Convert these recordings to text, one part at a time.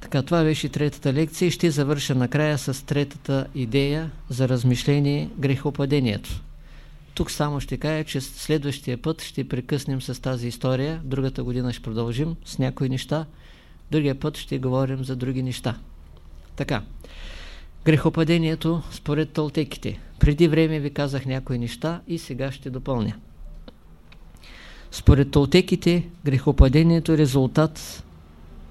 Така, това беше третата лекция и ще завърша накрая с третата идея за размишление грехопадението. Тук само ще кажа, че следващия път ще прекъснем с тази история, другата година ще продължим с някои неща, другия път ще говорим за други неща. Така, грехопадението според толтеките. Преди време ви казах някои неща и сега ще допълня. Според толтеките грехопадението е резултат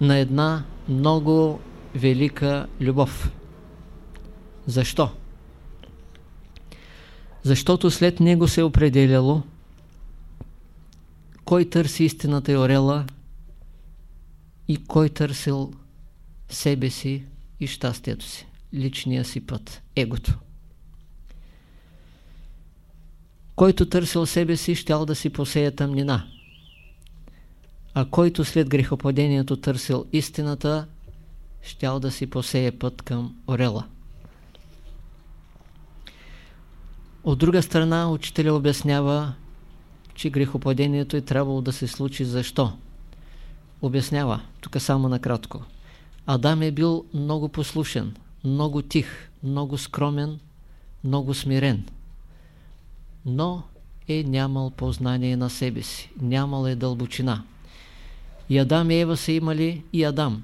на една много велика любов. Защо? Защото след него се е определяло кой търси истината и орела и кой търсил себе си и щастието си, личния си път, егото. Който търсил себе си, щял да си посея тъмнина а който след грехопадението търсил истината, щял да си посее път към орела. От друга страна, учителя обяснява, че грехопадението е трябвало да се случи защо. Обяснява, тук само накратко. Адам е бил много послушен, много тих, много скромен, много смирен. Но е нямал познание на себе си, нямал е дълбочина. И Адам и Ева са имали и Адам.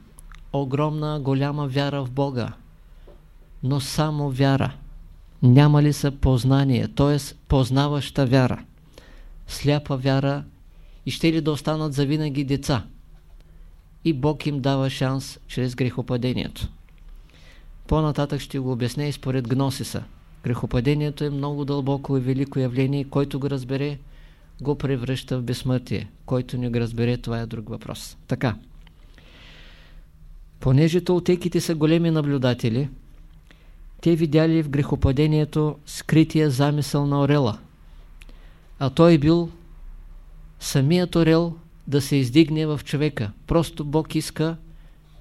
Огромна, голяма вяра в Бога. Но само вяра. Няма ли са познание, т.е. познаваща вяра. Сляпа вяра и ще ли да останат завинаги деца. И Бог им дава шанс чрез грехопадението. По-нататък ще го обясня и според Гносиса. Грехопадението е много дълбоко и велико явление, който го разбере, го превръща в безсмъртие. Който не го разбере, това е друг въпрос. Така. Понеже толтеките са големи наблюдатели, те видяли в грехопадението скрития замисъл на Орела. А той бил самият Орел да се издигне в човека. Просто Бог иска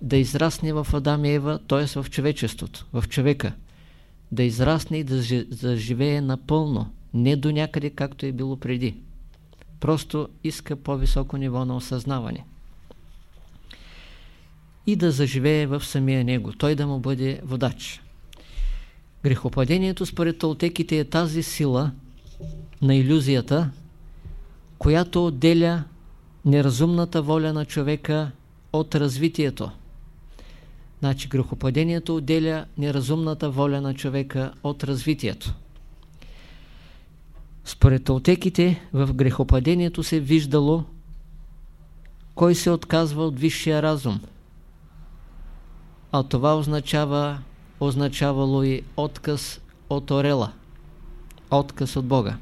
да израсне в Адам и Ева, т.е. в човечеството, в човека. Да израсне и да заживее напълно, не до някъде както е било преди. Просто иска по-високо ниво на осъзнаване. И да заживее в самия него, той да му бъде водач. Грехопадението според толтеките е тази сила на иллюзията, която отделя неразумната воля на човека от развитието. Значи грехопадението отделя неразумната воля на човека от развитието. Според толтеките в грехопадението се виждало кой се отказва от висшия разум. А това означава, означавало и отказ от орела. Отказ от Бога.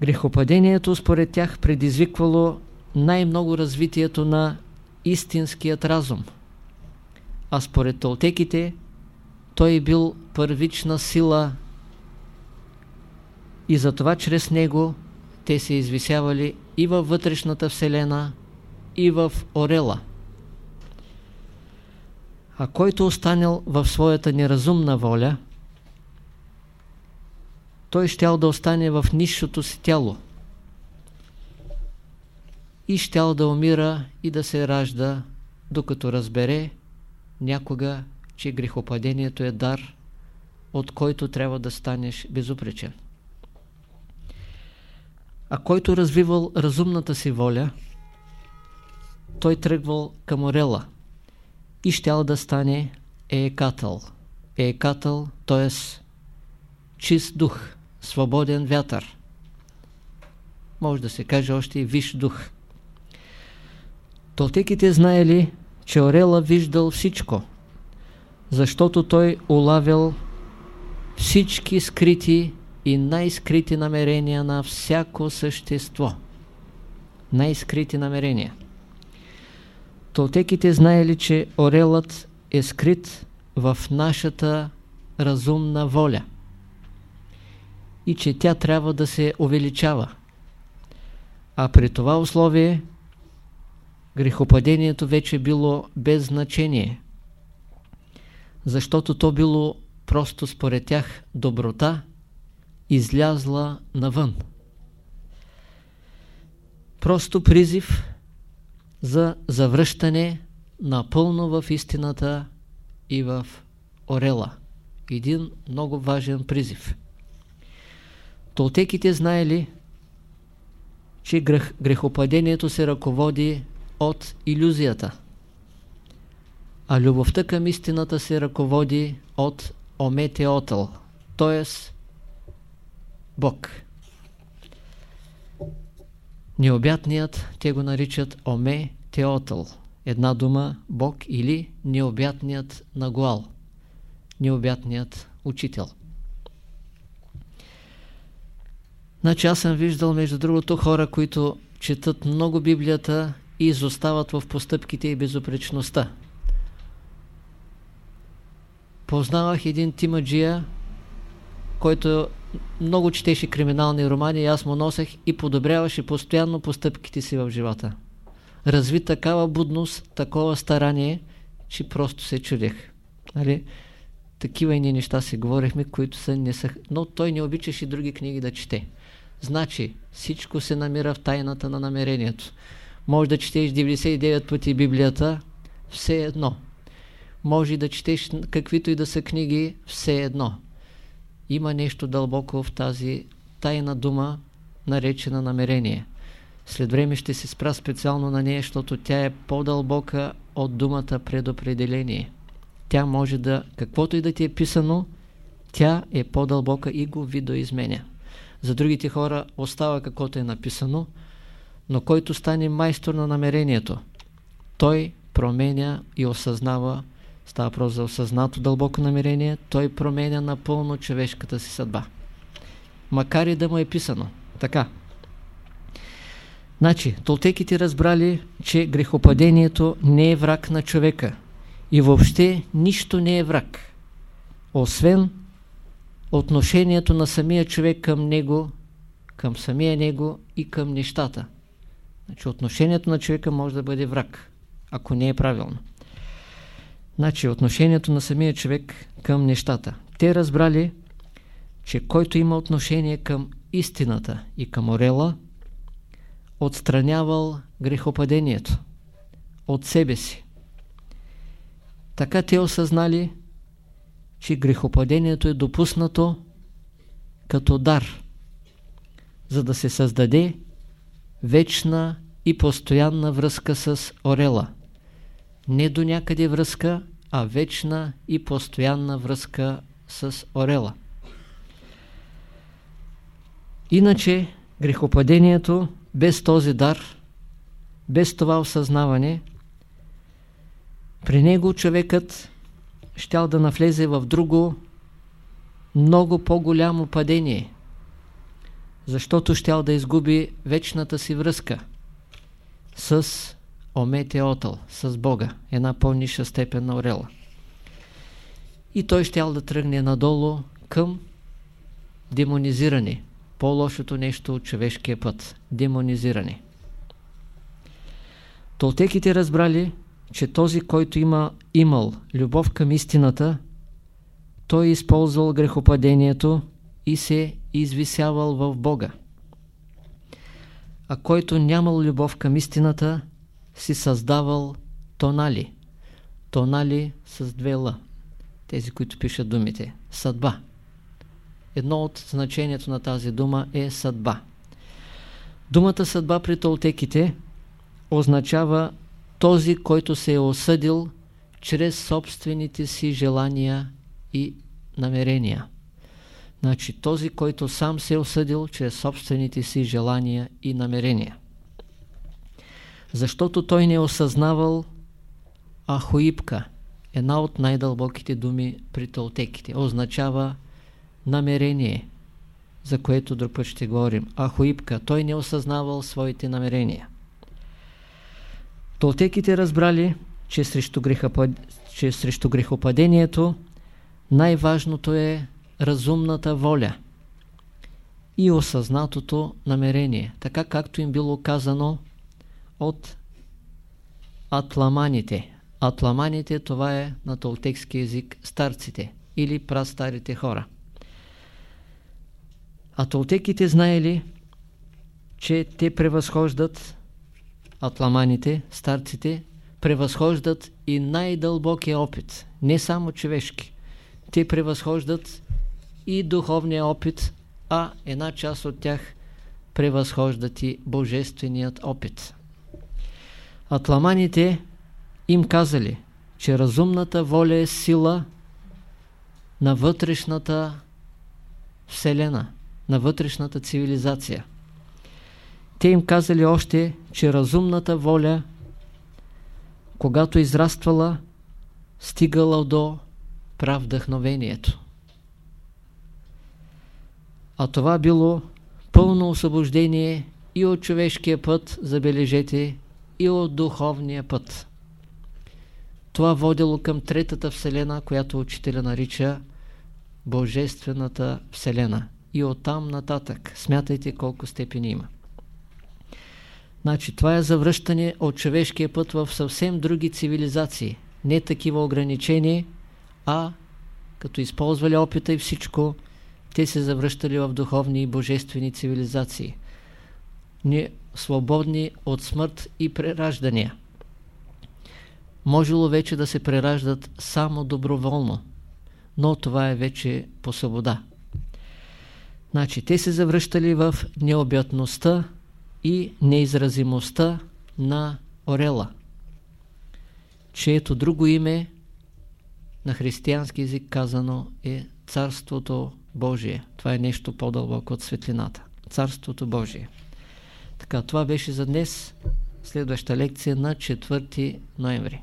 Грехопадението според тях предизвиквало най-много развитието на истинският разум. А според толтеките той е бил първична сила и затова чрез него те се извисявали и във вътрешната вселена, и в орела. А който останал в своята неразумна воля, той щял да остане в нищото си тяло и щял да умира и да се ражда, докато разбере някога, че грехопадението е дар, от който трябва да станеш безупречен. А който развивал разумната си воля, той тръгвал към орела и щял да стане еекатъл. Еекатъл, т.е. чист дух, свободен вятър. Може да се каже още и виш дух. Толтеките знаели, че Орела виждал всичко, защото той улавял всички скрити и най-скрити намерения на всяко същество. Най-скрити намерения. Толтеките знаели, че орелът е скрит в нашата разумна воля и че тя трябва да се увеличава. А при това условие грехопадението вече било без значение, защото то било просто според тях доброта излязла навън. Просто призив за завръщане напълно в истината и в орела. Един много важен призив. Толтеките знаели, че грех, грехопадението се ръководи от иллюзията, а любовта към истината се ръководи от ометеотъл, т.е. Бог. Необятният, те го наричат Оме Теотъл. Една дума Бог или необятният Нагуал. Необятният учител. Значи аз съм виждал, между другото, хора, които четат много Библията и изостават в постъпките и безопречността. Познавах един тимаджия, който много четеше криминални романи и аз му носех и подобряваше постоянно постъпките си в живота. Разви такава будност, такова старание, че просто се чудех. Нали? Такива и неща си говорихме, които са не са... Но той не обичаше други книги да чете. Значи, всичко се намира в тайната на намерението. Може да четеш 99 пъти Библията, все едно. Може да четеш каквито и да са книги, все едно. Има нещо дълбоко в тази тайна дума, наречена намерение. След време ще се спра специално на нея, защото тя е по-дълбока от думата предопределение. Тя може да, каквото и да ти е писано, тя е по-дълбока и го видоизменя. За другите хора остава каквото е написано, но който стане майстор на намерението, той променя и осъзнава, става просто за осъзнато дълбоко намерение, той променя напълно човешката си съдба. Макар и да му е писано. Така. Значи, толтеките разбрали, че грехопадението не е враг на човека и въобще нищо не е враг, освен отношението на самия човек към него, към самия него и към нещата. Значи отношението на човека може да бъде враг, ако не е правилно. Значи отношението на самия човек към нещата. Те разбрали, че който има отношение към истината и към орела, отстранявал грехопадението от себе си. Така те осъзнали, че грехопадението е допуснато като дар, за да се създаде вечна и постоянна връзка с орела. Не до някъде връзка, а вечна и постоянна връзка с орела. Иначе грехопадението без този дар, без това осъзнаване, при него човекът щял да навлезе в друго много по-голямо падение, защото щял да изгуби вечната си връзка с Ометеотъл, с Бога, една по-ниша степен на орела. И той щял да тръгне надолу към демонизиране, по-лошото нещо от човешкия път – демонизиране. Толтеките разбрали, че този, който има имал любов към истината, той е използвал грехопадението и се извисявал в Бога. А който нямал любов към истината, си създавал тонали. Тонали с две ла. Тези, които пишат думите. Съдба. Едно от значението на тази дума е съдба. Думата съдба при толтеките означава този, който се е осъдил чрез собствените си желания и намерения. Значи този, който сам се е осъдил чрез собствените си желания и намерения. Защото той не е осъзнавал ахоипка, една от най-дълбоките думи при толтеките. Означава намерение, за което друг път ще говорим. Ахоипка, той не е осъзнавал своите намерения. Толтеките разбрали, че срещу, грехопад... че срещу грехопадението най-важното е разумната воля и осъзнатото намерение, така както им било казано от атламаните. Атламаните това е на толтекски език старците или прастарите хора. А толтеките знаели, че те превъзхождат Атламаните, старците, превъзхождат и най-дълбокия опит, не само човешки. Те превъзхождат и духовния опит, а една част от тях превъзхождат и божественият опит. Атламаните им казали, че разумната воля е сила на вътрешната вселена, на вътрешната цивилизация. Те им казали още, че разумната воля, когато израствала, стигала до прав вдъхновението. А това било пълно освобождение и от човешкия път, забележете, и от духовния път. Това водило към третата вселена, която учителя нарича Божествената вселена. И оттам нататък. Смятайте колко степени има. Значи, това е завръщане от човешкия път в съвсем други цивилизации. Не такива ограничения, а като използвали опита и всичко, те се завръщали в духовни и божествени цивилизации. Не свободни от смърт и прераждания. Можело вече да се прераждат само доброволно, но това е вече по свобода. Значи, те се завръщали в необятността и неизразимостта на орела, чието друго име на християнски язик казано е Царството Божие. Това е нещо по-дълбоко от светлината. Царството Божие. Така, това беше за днес. Следваща лекция на 4 ноември.